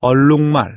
얼룩말.